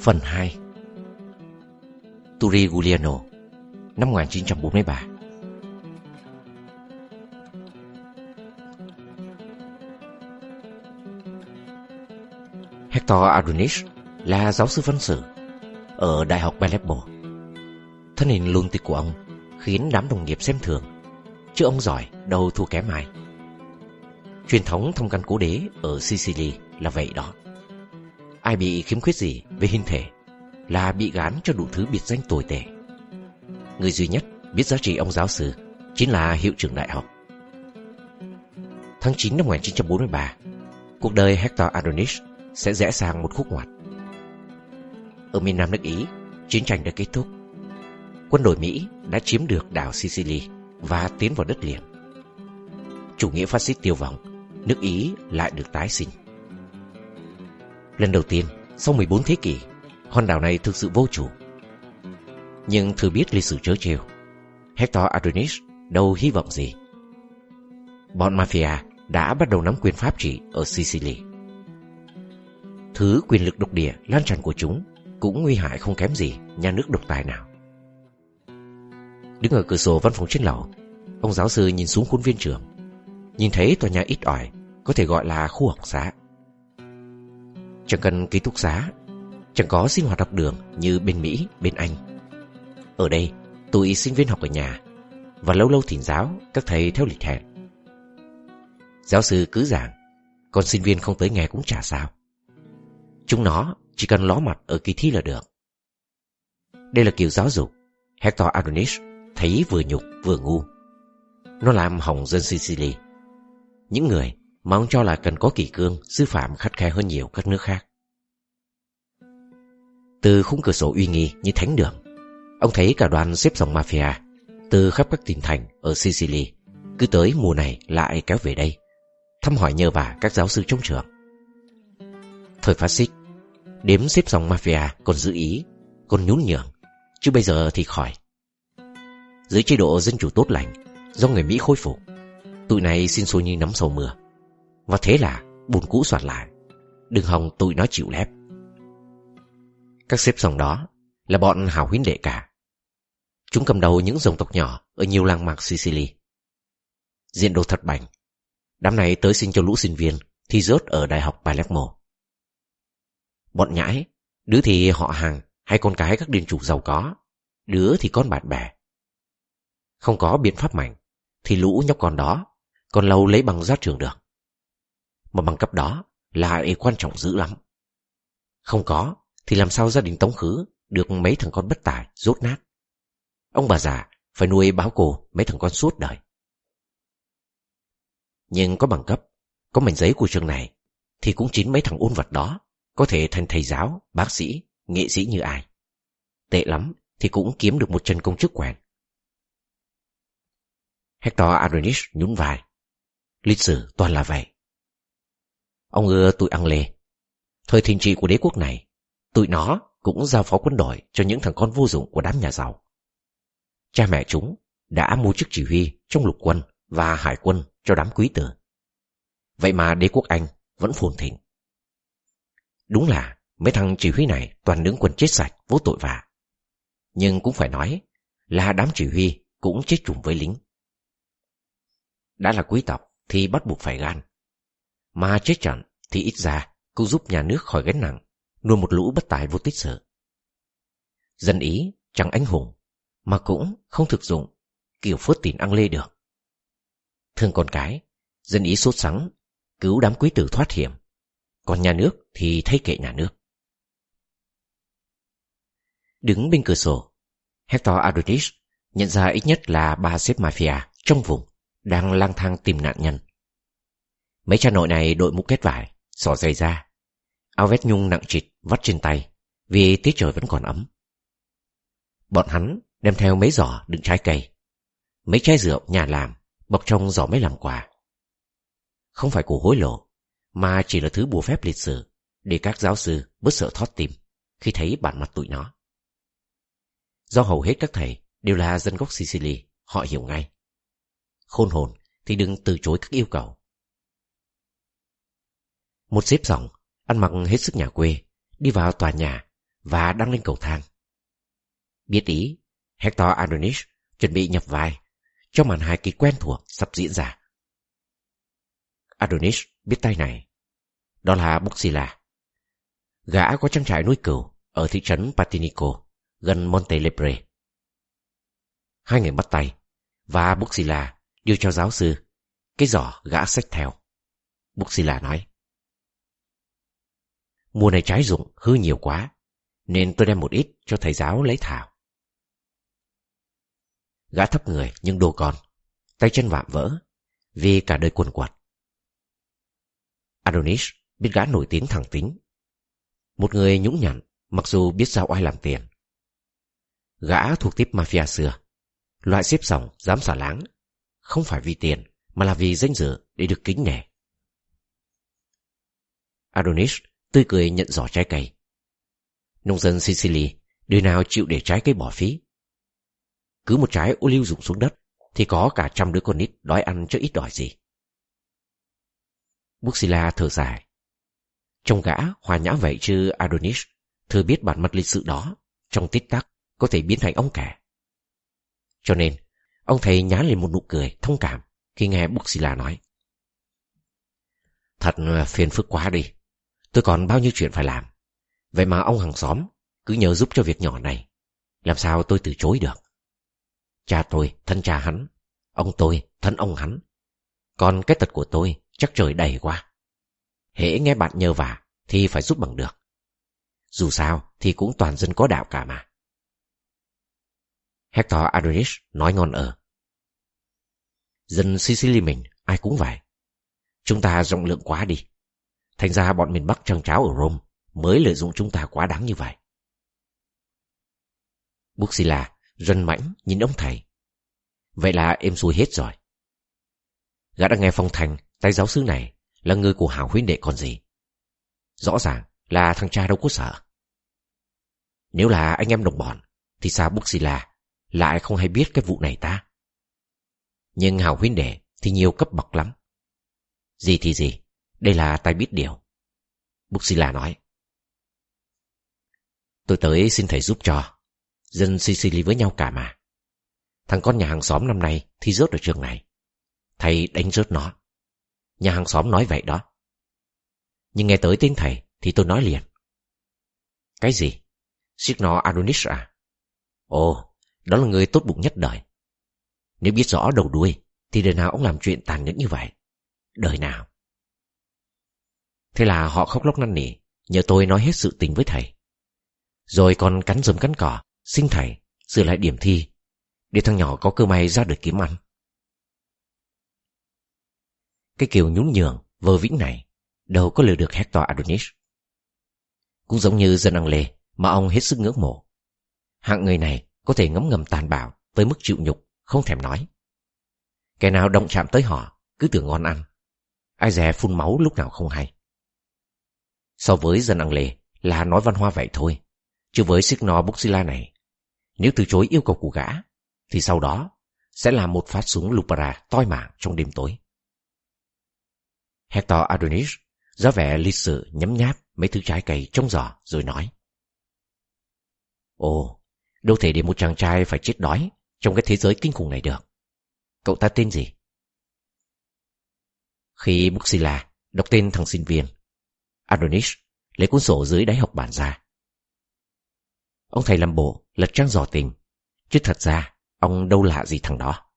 Phần 2 Turi Giuliano Năm 1943 Hector Adonis là giáo sư văn sử ở Đại học Aleppo. Thân hình lùn tịch của ông khiến đám đồng nghiệp xem thường, chứ ông giỏi đâu thua kém ai. Truyền thống thông căn cố đế ở Sicily là vậy đó. Ai bị khiếm khuyết gì về hình thể là bị gán cho đủ thứ biệt danh tồi tệ. Người duy nhất biết giá trị ông giáo sư chính là hiệu trưởng đại học. Tháng 9 năm 1943, cuộc đời Hector Adonis sẽ rẽ sang một khúc ngoặt. Ở miền Nam nước Ý, chiến tranh đã kết thúc. Quân đội Mỹ đã chiếm được đảo Sicily và tiến vào đất liền. Chủ nghĩa phát xít tiêu vong, nước Ý lại được tái sinh. Lần đầu tiên, sau 14 thế kỷ, hòn đảo này thực sự vô chủ. Nhưng thừa biết lịch sử chớ trêu, Hector Adonis đâu hy vọng gì. Bọn mafia đã bắt đầu nắm quyền pháp trị ở Sicily. Thứ quyền lực độc địa lan tràn của chúng cũng nguy hại không kém gì nhà nước độc tài nào. Đứng ở cửa sổ văn phòng trên lầu, ông giáo sư nhìn xuống khuôn viên trường, nhìn thấy tòa nhà ít ỏi có thể gọi là khu học xá. Chẳng cần ký túc xá, chẳng có sinh hoạt học đường như bên Mỹ, bên Anh. Ở đây, tôi sinh viên học ở nhà, và lâu lâu thỉnh giáo các thầy theo lịch hẹn. Giáo sư cứ giảng, còn sinh viên không tới nghe cũng chả sao. Chúng nó chỉ cần ló mặt ở kỳ thi là được. Đây là kiểu giáo dục Hector Adonis thấy vừa nhục vừa ngu. Nó làm hỏng dân Sicily. Những người mà ông cho là cần có kỷ cương, sư phạm khắt khe hơn nhiều các nước khác. Từ khung cửa sổ uy nghi như thánh đường, ông thấy cả đoàn xếp dòng mafia từ khắp các tỉnh thành ở Sicily cứ tới mùa này lại kéo về đây thăm hỏi nhờ vả các giáo sư trong trường. Thời phát xít, đếm xếp dòng mafia còn giữ ý, còn nhún nhường, chứ bây giờ thì khỏi. Dưới chế độ dân chủ tốt lành, do người Mỹ khôi phục, tụi này xin xôi như nắm sầu mưa. Và thế là bùn cũ soạt lại, đừng hòng tụi nó chịu lép. Các xếp dòng đó là bọn hào huyến đệ cả. Chúng cầm đầu những dòng tộc nhỏ ở nhiều làng mạc Sicily. Diện đồ thật bảnh. Đám này tới xin cho lũ sinh viên thi rớt ở Đại học Palermo. Bọn nhãi, đứa thì họ hàng hay con cái các điền chủ giàu có, đứa thì con bạn bè. Không có biện pháp mạnh, thì lũ nhóc con đó còn lâu lấy bằng ra trường được. Mà bằng cấp đó lại quan trọng dữ lắm. Không có, thì làm sao gia đình tống khứ được mấy thằng con bất tài, rốt nát. Ông bà già phải nuôi báo cổ mấy thằng con suốt đời. Nhưng có bằng cấp, có mảnh giấy của trường này, thì cũng chính mấy thằng ôn vật đó có thể thành thầy giáo, bác sĩ, nghệ sĩ như ai. Tệ lắm thì cũng kiếm được một chân công chức quèn. Hector Adonis nhún vai. Lịch sử toàn là vậy. Ông ưa tụi ăn lê. Thời thịnh trị của đế quốc này, tụi nó cũng giao phó quân đội cho những thằng con vô dụng của đám nhà giàu. Cha mẹ chúng đã mua chức chỉ huy trong lục quân và hải quân cho đám quý tử. Vậy mà đế quốc Anh vẫn phồn thịnh. Đúng là mấy thằng chỉ huy này toàn đứng quân chết sạch, vô tội vạ. Nhưng cũng phải nói là đám chỉ huy cũng chết chùm với lính. Đã là quý tộc thì bắt buộc phải gan. Mà chết trận thì ít ra cũng giúp nhà nước khỏi gánh nặng, nuôi một lũ bất tài vô tích sự. Dân Ý chẳng anh hùng, mà cũng không thực dụng, kiểu phớt tiền ăn lê được. Thương con cái, dân Ý sốt sắng, cứu đám quý tử thoát hiểm, còn nhà nước thì thay kệ nhà nước. Đứng bên cửa sổ, Hector Adonis nhận ra ít nhất là ba xếp mafia trong vùng đang lang thang tìm nạn nhân. Mấy cha nội này đội mũ kết vải, xỏ giày da, áo vét nhung nặng trịch vắt trên tay vì tiết trời vẫn còn ấm. Bọn hắn đem theo mấy giỏ đựng trái cây, mấy chai rượu nhà làm bọc trong giỏ mấy làm quà. Không phải của hối lộ, mà chỉ là thứ bùa phép lịch sử để các giáo sư bớt sợ thoát tim khi thấy bản mặt tụi nó. Do hầu hết các thầy đều là dân gốc Sicily, họ hiểu ngay. Khôn hồn thì đừng từ chối các yêu cầu. Một xếp dòng, ăn mặc hết sức nhà quê, đi vào tòa nhà và đang lên cầu thang. Biết ý, Hector Adonis chuẩn bị nhập vai cho màn hài kịch quen thuộc sắp diễn ra. Adonis biết tay này. Đó là Buxila. Gã có trang trại nuôi cừu ở thị trấn Patinico, gần Montelebre. Hai người bắt tay, và Buxila đưa cho giáo sư cái giỏ gã xách theo. Buxila nói. Mùa này trái dụng hư nhiều quá, nên tôi đem một ít cho thầy giáo lấy thảo. Gã thấp người nhưng đồ con, tay chân vạm vỡ, vì cả đời quần quật. Adonis biết gã nổi tiếng thẳng tính. Một người nhũng nhặn, mặc dù biết sao ai làm tiền. Gã thuộc tiếp mafia xưa, loại xếp sòng dám xả láng, không phải vì tiền mà là vì danh dự để được kính nể. Adonis tươi cười nhận giỏ trái cây. Nông dân Sicily đời nào chịu để trái cây bỏ phí. Cứ một trái ô liu rụng xuống đất thì có cả trăm đứa con nít đói ăn chứ ít đòi gì. Buxila thở dài. Trong gã hòa nhã vậy chứ Adonis thừa biết bản mặt lịch sự đó trong tích tắc có thể biến thành ông kẻ. Cho nên, ông thầy nhá lên một nụ cười thông cảm khi nghe Buxila nói. Thật phiền phức quá đi. Tôi còn bao nhiêu chuyện phải làm. Vậy mà ông hàng xóm cứ nhờ giúp cho việc nhỏ này. Làm sao tôi từ chối được? Cha tôi, thân cha hắn. Ông tôi, thân ông hắn. Còn cái tật của tôi chắc trời đầy quá. Hễ nghe bạn nhờ vả thì phải giúp bằng được. Dù sao thì cũng toàn dân có đạo cả mà. Hector Adonis nói ngon ở. Dân Sicily mình ai cũng vậy. Chúng ta rộng lượng quá đi. Thành ra bọn miền Bắc trăng tráo ở Rome mới lợi dụng chúng ta quá đáng như vậy. Buxila rân mãnh nhìn ông thầy. Vậy là em xuôi hết rồi. Gã đã nghe phong thành tay giáo sư này là người của hảo huynh đệ còn gì. Rõ ràng là thằng cha đâu có sợ. Nếu là anh em đồng bọn, thì sao Buxila lại không hay biết cái vụ này ta? Nhưng hảo huynh đệ thì nhiều cấp bậc lắm. Gì thì gì, đây là tay biết điều. Buxila nói. Tôi tới xin thầy giúp cho. Dân Sicily với nhau cả mà. Thằng con nhà hàng xóm năm nay thi rớt ở trường này. Thầy đánh rớt nó. Nhà hàng xóm nói vậy đó. Nhưng nghe tới tiếng thầy thì tôi nói liền. Cái gì? Signor Adonis à? Ồ, đó là người tốt bụng nhất đời. Nếu biết rõ đầu đuôi thì đời nào ông làm chuyện tàn nhẫn như vậy? Đời nào? Thế là họ khóc lóc năn nỉ, nhờ tôi nói hết sự tình với thầy. Rồi còn cắn rơm cắn cỏ, xin thầy, sửa lại điểm thi, để thằng nhỏ có cơ may ra được kiếm ăn. Cái kiểu nhún nhường, vơ vĩnh này, đâu có lừa được Hector Adonis. Cũng giống như dân ăn lê mà ông hết sức ngưỡng mộ. Hạng người này có thể ngấm ngầm tàn bạo tới mức chịu nhục, không thèm nói. Kẻ nào động chạm tới họ, cứ tưởng ngon ăn. Ai dè phun máu lúc nào không hay. So với dân ăn lề là nói văn hoa vậy thôi. Chứ với Signor Buxila này, nếu từ chối yêu cầu của gã, thì sau đó sẽ là một phát súng Lupara toi mạng trong đêm tối. Hector Adonis ra vẻ lịch sự nhấm nháp mấy thứ trái cây trong giỏ rồi nói. Ồ, đâu thể để một chàng trai phải chết đói trong cái thế giới kinh khủng này được. Cậu ta tên gì? Khi Buxila đọc tên thằng sinh viên, Adonis lấy cuốn sổ dưới đáy học bản ra. Ông thầy làm bộ lật trang dò tình, chứ thật ra ông đâu lạ gì thằng đó.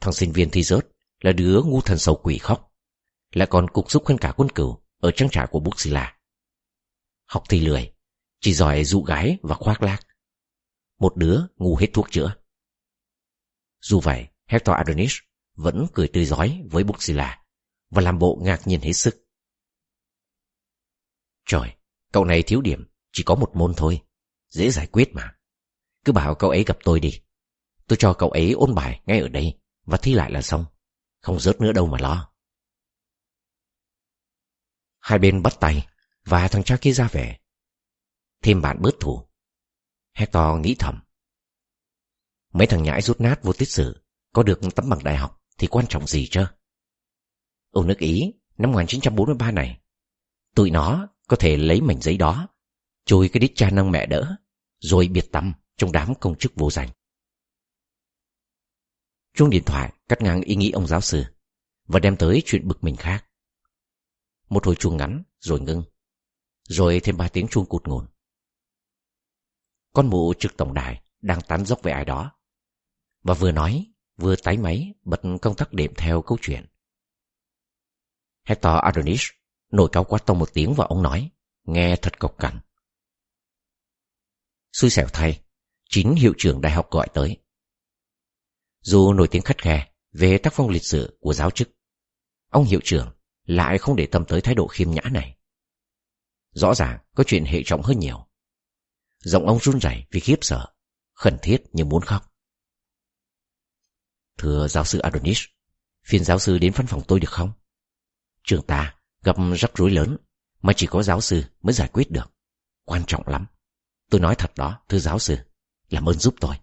Thằng sinh viên thi rớt là đứa ngu thần sầu quỷ khóc, lại còn cục xúc hơn cả quân cửu ở trang trại của Buxila. Học thì lười, chỉ giỏi dụ gái và khoác lác. Một đứa ngu hết thuốc chữa. Dù vậy, Hector Adonis vẫn cười tươi giói với Buxila và làm bộ ngạc nhiên hết sức. Trời, cậu này thiếu điểm, chỉ có một môn thôi. Dễ giải quyết mà. Cứ bảo cậu ấy gặp tôi đi. Tôi cho cậu ấy ôn bài ngay ở đây và thi lại là xong. Không rớt nữa đâu mà lo. Hai bên bắt tay và thằng cha kia ra về. Thêm bạn bớt thủ. Hector nghĩ thầm. Mấy thằng nhãi rút nát vô tiết sử có được tấm bằng đại học thì quan trọng gì chứ? Ở nước Ý năm 1943 này, tụi nó có thể lấy mảnh giấy đó chui cái đít cha nâng mẹ đỡ, rồi biệt tâm trong đám công chức vô danh. Chuông điện thoại cắt ngang ý nghĩ ông giáo sư và đem tới chuyện bực mình khác. Một hồi chuông ngắn rồi ngưng, rồi thêm ba tiếng chuông cụt ngồn. Con mụ trực tổng đài đang tán dốc về ai đó và vừa nói vừa tái máy bật công tắc đệm theo câu chuyện. Hector Adonis Nồi cao quát to một tiếng và ông nói, nghe thật cộc cằn. Xui xẻo thay, chính hiệu trưởng đại học gọi tới. Dù nổi tiếng khắt khe về tác phong lịch sử của giáo chức, ông hiệu trưởng lại không để tâm tới thái độ khiêm nhã này. Rõ ràng có chuyện hệ trọng hơn nhiều. Giọng ông run rẩy vì khiếp sợ, khẩn thiết như muốn khóc. Thưa giáo sư Adonis, phiền giáo sư đến văn phòng tôi được không? Trường ta gặp rắc rối lớn mà chỉ có giáo sư mới giải quyết được. Quan trọng lắm. Tôi nói thật đó, thưa giáo sư. Làm ơn giúp tôi.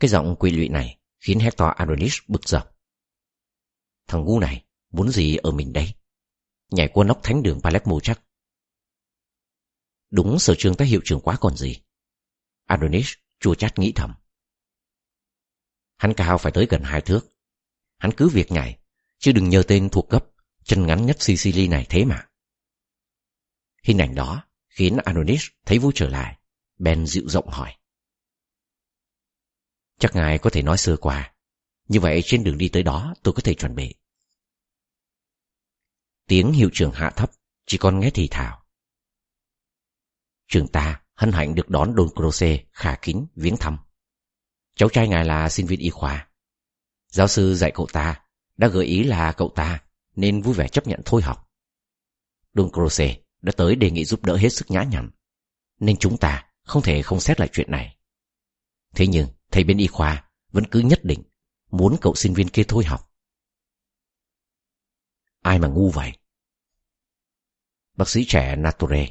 Cái giọng quy lụy này khiến Hector Adonis bực dọc. Thằng ngu này muốn gì ở mình đây? Nhảy qua nóc thánh đường Palermo chắc. Đúng sở trường tới hiệu trưởng quá còn gì. Adonis chua chát nghĩ thầm. Hắn cao phải tới gần hai thước. Hắn cứ việc nhảy, chứ đừng nhờ tên thuộc cấp, chân ngắn nhất Sicily này thế mà. Hình ảnh đó khiến Anonis thấy vui trở lại. Ben dịu rộng hỏi. Chắc ngài có thể nói sơ qua. Như vậy trên đường đi tới đó tôi có thể chuẩn bị. Tiếng hiệu trưởng hạ thấp, chỉ còn nghe thì thào. Trường ta hân hạnh được đón Don Croce khả kính viếng thăm. Cháu trai ngài là sinh viên y khoa. Giáo sư dạy cậu ta đã gợi ý là cậu ta nên vui vẻ chấp nhận thôi học. Don Croce đã tới đề nghị giúp đỡ hết sức nhã nhặn, nên chúng ta không thể không xét lại chuyện này. Thế nhưng thầy bên y khoa vẫn cứ nhất định muốn cậu sinh viên kia thôi học. Ai mà ngu vậy? Bác sĩ trẻ Nature,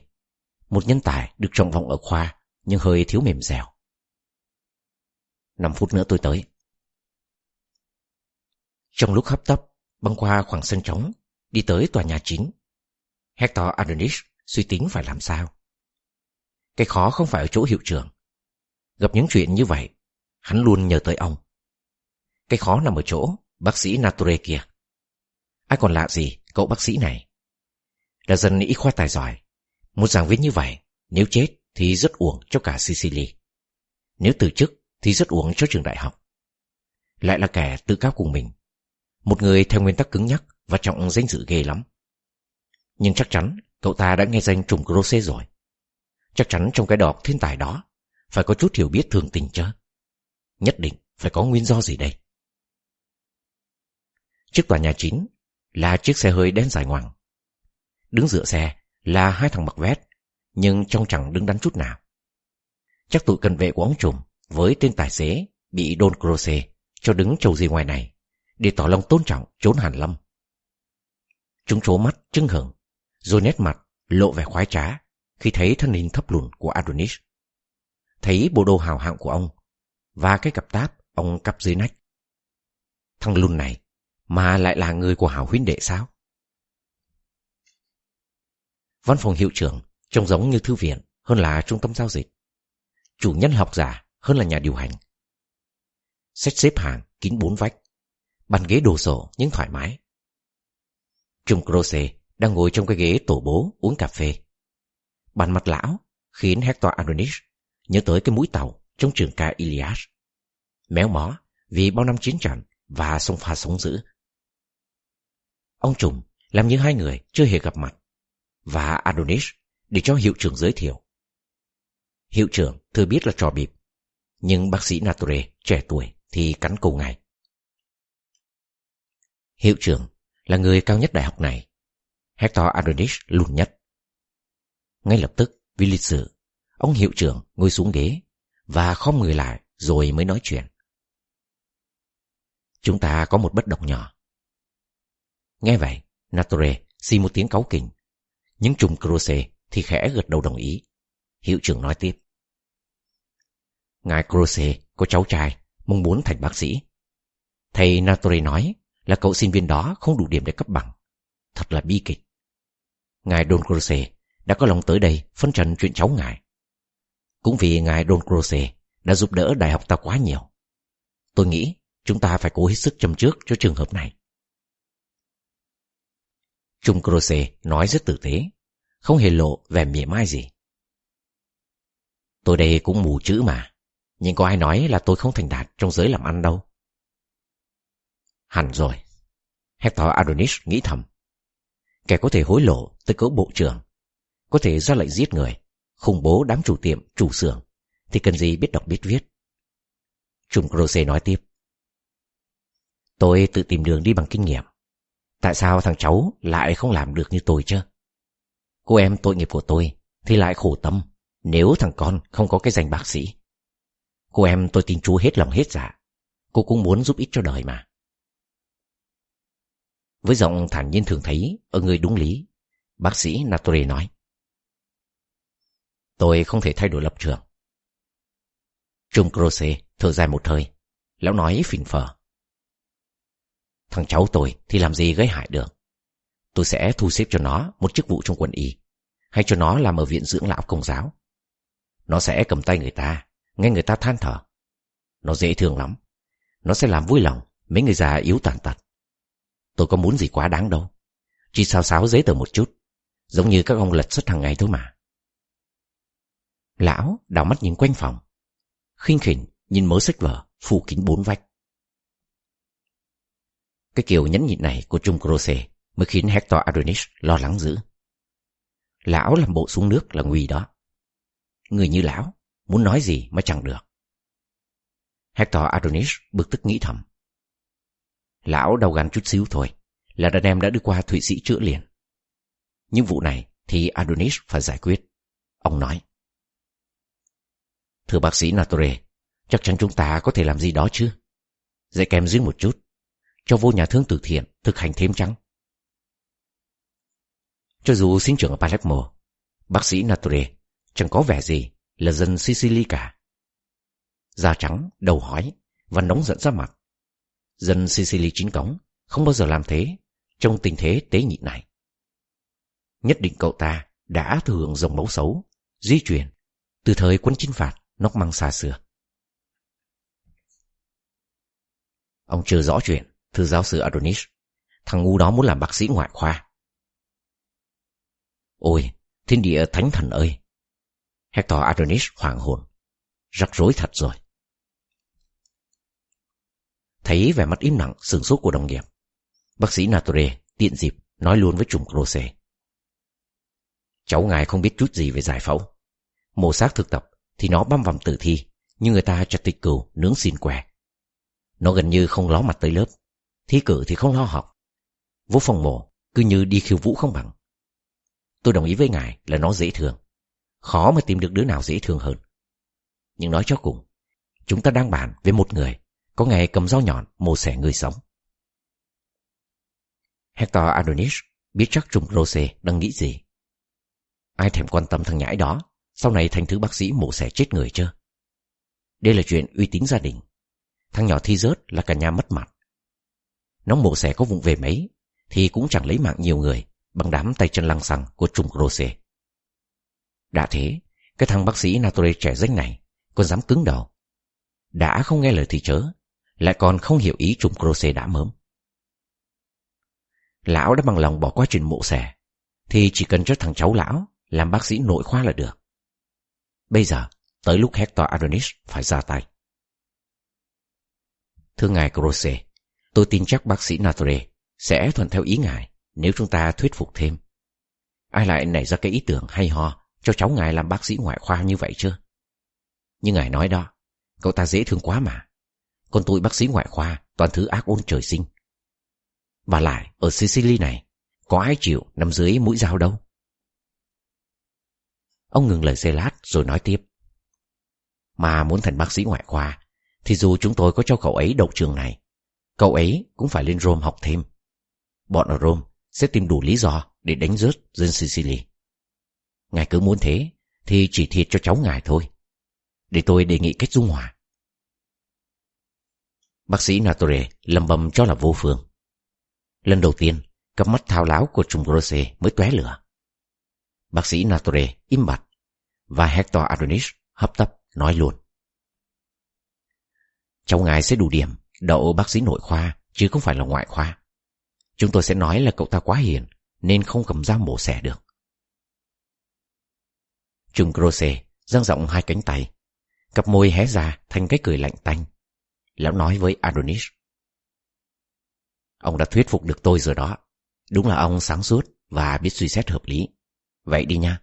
một nhân tài được trọng vọng ở khoa nhưng hơi thiếu mềm dẻo. 5 phút nữa tôi tới. Trong lúc hấp tấp, băng qua khoảng sân trống, đi tới tòa nhà chính. Hector Adonis suy tính phải làm sao. Cái khó không phải ở chỗ hiệu trưởng. Gặp những chuyện như vậy, hắn luôn nhờ tới ông. Cái khó nằm ở chỗ bác sĩ Nature kia. Ai còn lạ gì cậu bác sĩ này. Là dân y khoa tài giỏi. Một giảng viên như vậy, nếu chết thì rất uổng cho cả Sicily. Nếu từ chức thì rất uổng cho trường đại học. Lại là kẻ tự cao cùng mình. Một người theo nguyên tắc cứng nhắc và trọng danh dự ghê lắm. Nhưng chắc chắn cậu ta đã nghe danh trùng Croce rồi. Chắc chắn trong cái đọc thiên tài đó phải có chút hiểu biết thường tình chứ. Nhất định phải có nguyên do gì đây. chiếc tòa nhà chính là chiếc xe hơi đen dài ngoằng. Đứng dựa xe là hai thằng mặc vest, nhưng trông chẳng đứng đắn chút nào. Chắc tụi cần vệ của ông trùm với tên tài xế bị Don Croce cho đứng trầu gì ngoài này để tỏ lòng tôn trọng trốn hàn lâm. Chúng trố mắt chưng hửng, rồi nét mặt lộ vẻ khoái trá khi thấy thân hình thấp lùn của Adonis. Thấy bộ đồ hào hạng của ông và cái cặp táp ông cặp dưới nách. Thằng lùn này mà lại là người của hảo huynh đệ sao? Văn phòng hiệu trưởng trông giống như thư viện hơn là trung tâm giao dịch. Chủ nhân học giả hơn là nhà điều hành. Xét xếp hàng kín bốn vách, bàn ghế đồ sổ nhưng thoải mái. Trung Croce đang ngồi trong cái ghế tổ bố uống cà phê. Bàn mặt lão khiến Hector Adonis nhớ tới cái mũi tàu trong trường ca Iliad. Méo mó vì bao năm chiến trận và sông pha sống dữ. Ông Trùng làm như hai người chưa hề gặp mặt và Adonis để cho hiệu trưởng giới thiệu. Hiệu trưởng thừa biết là trò bịp, nhưng bác sĩ Nature trẻ tuổi thì cắn câu ngay. Hiệu trưởng là người cao nhất đại học này. Hector Adonis lùn nhất. Ngay lập tức, vì lịch sự, ông hiệu trưởng ngồi xuống ghế và khom người lại rồi mới nói chuyện. Chúng ta có một bất đồng nhỏ. Nghe vậy, Nature xì một tiếng cáu kỉnh. Những trùng Croce thì khẽ gật đầu đồng ý. Hiệu trưởng nói tiếp. Ngài Croce có cháu trai, mong muốn thành bác sĩ. Thầy Natore nói là cậu sinh viên đó không đủ điểm để cấp bằng. Thật là bi kịch. Ngài Don Croce đã có lòng tới đây phân trần chuyện cháu ngài. Cũng vì ngài Don Croce đã giúp đỡ đại học ta quá nhiều. Tôi nghĩ chúng ta phải cố hết sức châm trước cho trường hợp này. Trung Croce nói rất tử tế, không hề lộ vẻ mỉa mai gì. Tôi đây cũng mù chữ mà, nhưng có ai nói là tôi không thành đạt trong giới làm ăn đâu. Hẳn rồi. Hector Adonis nghĩ thầm. Kẻ có thể hối lộ tới cỡ bộ trưởng, có thể ra lệnh giết người, khủng bố đám chủ tiệm, chủ xưởng, thì cần gì biết đọc biết viết. Trung Croce nói tiếp. Tôi tự tìm đường đi bằng kinh nghiệm. Tại sao thằng cháu lại không làm được như tôi chứ? Cô em tội nghiệp của tôi thì lại khổ tâm nếu thằng con không có cái danh bác sĩ. Cô em tôi tin chú hết lòng hết dạ. Cô cũng muốn giúp ích cho đời mà. Với giọng thản nhiên thường thấy ở người đúng lý, bác sĩ Natori nói. Tôi không thể thay đổi lập trường. Trung Croce thở dài một hơi, lão nói phình phờ. Thằng cháu tôi thì làm gì gây hại được. Tôi sẽ thu xếp cho nó một chức vụ trong quân y, hay cho nó làm ở viện dưỡng lão công giáo. Nó sẽ cầm tay người ta, nghe người ta than thở. Nó dễ thương lắm. Nó sẽ làm vui lòng mấy người già yếu tàn tật. Tôi có muốn gì quá đáng đâu. Chỉ sao sáo giấy tờ một chút, giống như các ông lật xuất hàng ngày thôi mà. Lão đảo mắt nhìn quanh phòng, khinh khỉnh nhìn mớ sách vở phủ kín bốn vách. Cái kiểu nhẫn nhịn này của Trung Croce mới khiến Hector Adonis lo lắng dữ. Lão làm bộ xuống nước là nguy đó. Người như lão, muốn nói gì mà chẳng được. Hector Adonis bực tức nghĩ thầm. Lão đau gan chút xíu thôi, là đàn em đã đưa qua Thụy Sĩ chữa liền. Nhưng vụ này thì Adonis phải giải quyết. Ông nói. Thưa bác sĩ Natore, chắc chắn chúng ta có thể làm gì đó chứ? Dạy kèm dưới một chút, cho vô nhà thương từ thiện thực hành thêm trắng. Cho dù sinh trưởng ở Palermo, bác sĩ Natore chẳng có vẻ gì là dân Sicily cả. Da trắng, đầu hói và nóng giận ra mặt. Dân Sicily chính cống không bao giờ làm thế trong tình thế tế nhị này. Nhất định cậu ta đã thừa hưởng dòng máu xấu, di chuyển từ thời quân chinh phạt nóc măng xa xưa. Ông chưa rõ chuyện, thưa giáo sư Adonis. Thằng ngu đó muốn làm bác sĩ ngoại khoa. Ôi, thiên địa thánh thần ơi! Hector Adonis hoảng hồn. Rắc rối thật rồi. Thấy vẻ mặt im lặng sửng sốt của đồng nghiệp. Bác sĩ Nature tiện dịp nói luôn với trùng Croce. Cháu ngài không biết chút gì về giải phẫu. Mổ xác thực tập thì nó băm vằm tử thi, nhưng người ta chặt tịch cừu nướng xin què. Nó gần như không ló mặt tới lớp, thi cử thì không lo học. Vô phòng mổ cứ như đi khiêu vũ không bằng. Tôi đồng ý với ngài là nó dễ thương. Khó mà tìm được đứa nào dễ thương hơn. Nhưng nói cho cùng, chúng ta đang bàn với một người có ngày cầm dao nhọn mổ xẻ người sống. Hector Adonis biết chắc trùng Rose đang nghĩ gì. Ai thèm quan tâm thằng nhãi đó sau này thành thứ bác sĩ mổ xẻ chết người chưa? Đây là chuyện uy tín gia đình. Thằng nhỏ thi rớt là cả nhà mất mặt. Nó mổ xẻ có vụng về mấy thì cũng chẳng lấy mạng nhiều người bằng đám tay chân lăng xăng của trùng Rose. Đã thế, cái thằng bác sĩ Natore trẻ danh này còn dám cứng đầu. Đã không nghe lời thì chớ, lại còn không hiểu ý trùng Croce đã mớm. Lão đã bằng lòng bỏ qua chuyện mộ xẻ, thì chỉ cần cho thằng cháu lão làm bác sĩ nội khoa là được. Bây giờ, tới lúc Hector Adonis phải ra tay. Thưa ngài Croce, tôi tin chắc bác sĩ Natore sẽ thuận theo ý ngài nếu chúng ta thuyết phục thêm. Ai lại nảy ra cái ý tưởng hay ho cho cháu ngài làm bác sĩ ngoại khoa như vậy chưa? Như ngài nói đó, cậu ta dễ thương quá mà. Còn tôi bác sĩ ngoại khoa toàn thứ ác ôn trời sinh. Và lại, ở Sicily này, có ai chịu nằm dưới mũi dao đâu. Ông ngừng lời xe lát rồi nói tiếp. Mà muốn thành bác sĩ ngoại khoa, thì dù chúng tôi có cho cậu ấy đậu trường này, cậu ấy cũng phải lên Rome học thêm. Bọn ở Rome sẽ tìm đủ lý do để đánh rớt dân Sicily. Ngài cứ muốn thế, thì chỉ thiệt cho cháu ngài thôi. Để tôi đề nghị cách dung hòa. Bác sĩ Natore lầm bầm cho là vô phương. Lần đầu tiên, cặp mắt thao láo của trùng Grosse mới tóe lửa. Bác sĩ Natore im bặt và Hector Adonis hấp tấp nói luôn. Cháu ngài sẽ đủ điểm đậu bác sĩ nội khoa chứ không phải là ngoại khoa. Chúng tôi sẽ nói là cậu ta quá hiền nên không cầm dao mổ xẻ được. Trung Grosse dang rộng hai cánh tay, cặp môi hé ra thành cái cười lạnh tanh. Lão nói với Adonis. Ông đã thuyết phục được tôi rồi đó. Đúng là ông sáng suốt và biết suy xét hợp lý. Vậy đi nha.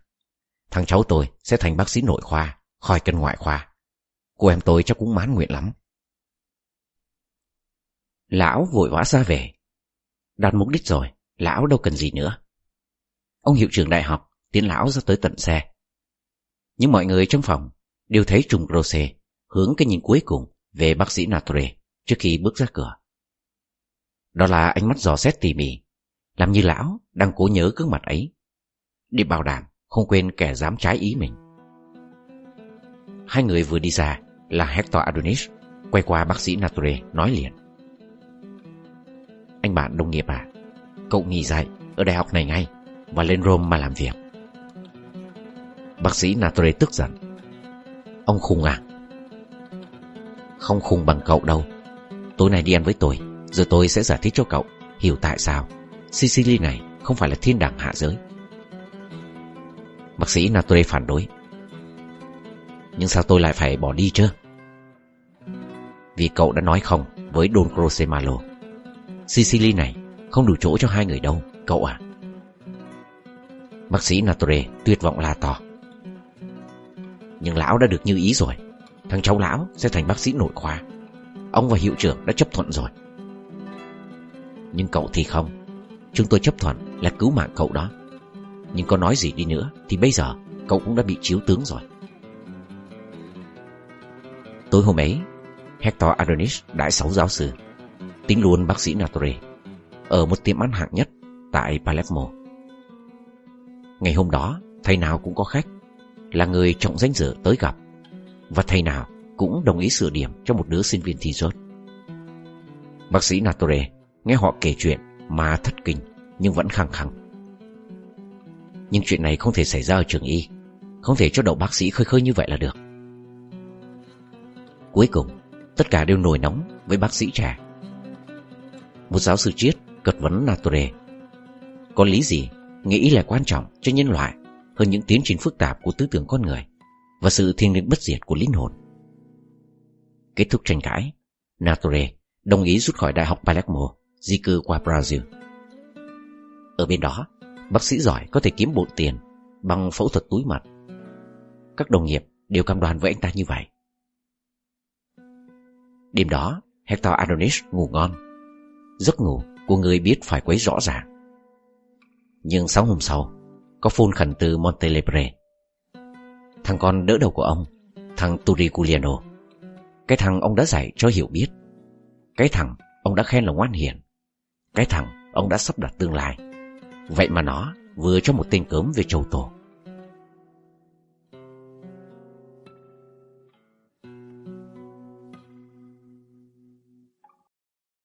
Thằng cháu tôi sẽ thành bác sĩ nội khoa, khỏi cần ngoại khoa. Cô em tôi chắc cũng mãn nguyện lắm. Lão vội vã ra về. Đạt mục đích rồi, lão đâu cần gì nữa. Ông hiệu trưởng đại học tiến lão ra tới tận xe. Nhưng mọi người trong phòng đều thấy trùng Rosé hướng cái nhìn cuối cùng về bác sĩ Natre trước khi bước ra cửa. Đó là ánh mắt dò xét tỉ mỉ, làm như lão đang cố nhớ gương mặt ấy, để bảo đảm không quên kẻ dám trái ý mình. Hai người vừa đi ra là Hector Adonis quay qua bác sĩ Natre nói liền. Anh bạn đồng nghiệp à, cậu nghỉ dạy ở đại học này ngay và lên Rome mà làm việc. Bác sĩ Natre tức giận. Ông khùng à? Không khùng bằng cậu đâu. Tối nay đi ăn với tôi, giờ tôi sẽ giải thích cho cậu hiểu tại sao Sicily này không phải là thiên đàng hạ giới. Bác sĩ Natore phản đối. Nhưng sao tôi lại phải bỏ đi chứ? Vì cậu đã nói không với Don Croce Malo. Sicily này không đủ chỗ cho hai người đâu, cậu à. Bác sĩ Natore tuyệt vọng la to. Nhưng lão đã được như ý rồi. Thằng cháu lão sẽ thành bác sĩ nội khoa. Ông và hiệu trưởng đã chấp thuận rồi. Nhưng cậu thì không. Chúng tôi chấp thuận là cứu mạng cậu đó. Nhưng có nói gì đi nữa thì bây giờ cậu cũng đã bị chiếu tướng rồi. Tối hôm ấy, Hector Adonis đại sáu giáo sư, tính luôn bác sĩ Natori ở một tiệm ăn hạng nhất tại Palermo. Ngày hôm đó, thầy nào cũng có khách, là người trọng danh dự tới gặp, và thầy nào cũng đồng ý sửa điểm cho một đứa sinh viên thi rớt. Bác sĩ Natore nghe họ kể chuyện mà thất kinh nhưng vẫn khăng khăng. Nhưng chuyện này không thể xảy ra ở trường y, không thể cho đậu bác sĩ khơi khơi như vậy là được. Cuối cùng, tất cả đều nổi nóng với bác sĩ trẻ. Một giáo sư triết cật vấn Natore. Có lý gì nghĩ là quan trọng cho nhân loại hơn những tiến trình phức tạp của tư tưởng con người và sự thiên liêng bất diệt của linh hồn. Kết thúc tranh cãi, Nature đồng ý rút khỏi Đại học Palermo, di cư qua Brazil. Ở bên đó, bác sĩ giỏi có thể kiếm bộn tiền bằng phẫu thuật túi mật. Các đồng nghiệp đều cam đoan với anh ta như vậy. Đêm đó, Hector Adonis ngủ ngon. Giấc ngủ của người biết phải quấy rõ ràng. Nhưng sáng hôm sau Có phone khẩn từ Montelebre Thằng con đỡ đầu của ông, Thằng Turiculiano Cái thằng ông đã dạy cho hiểu biết. Cái thằng ông đã khen là ngoan hiền. Cái thằng ông đã sắp đặt tương lai. Vậy mà nó vừa cho một tên cớm về châu tổ